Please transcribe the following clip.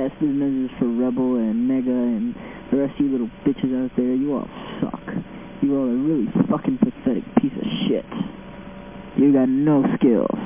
Yes, this for Rebel and Mega and the rest of you little bitches out there. You all suck. You all are really fucking pathetic piece of shit. You got no skills.